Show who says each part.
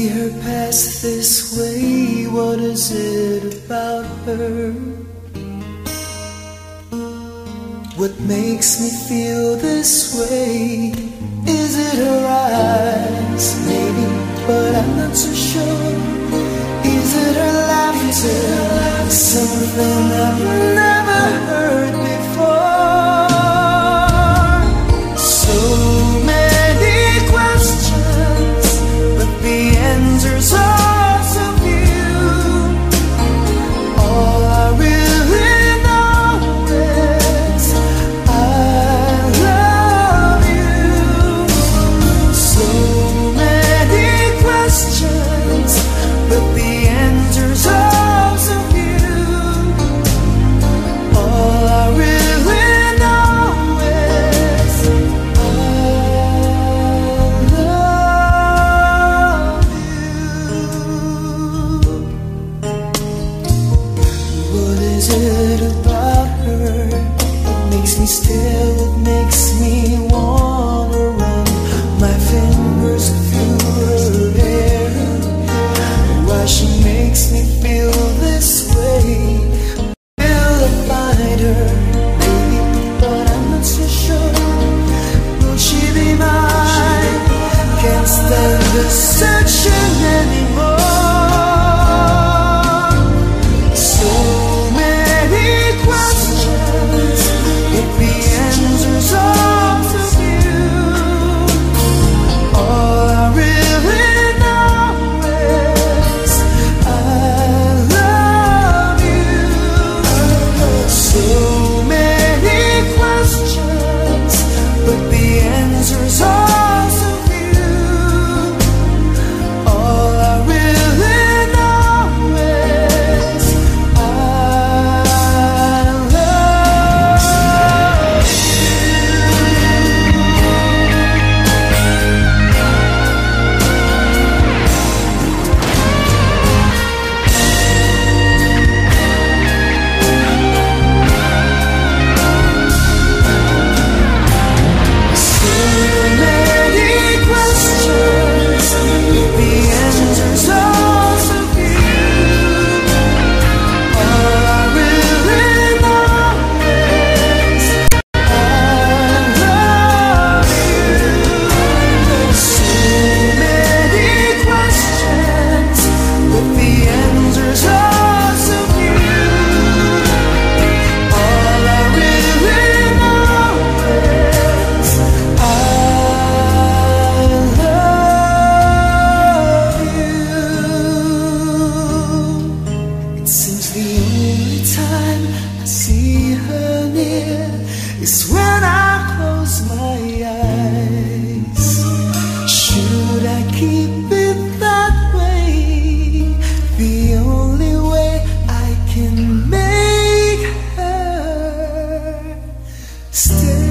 Speaker 1: see her pass this way, what is it about her? What makes me feel this way? Is it her eyes? Maybe, but I'm not so sure. Is it her laughter? Something I've still is when I close my eyes. Should I keep it that way? The only way I can make her stay.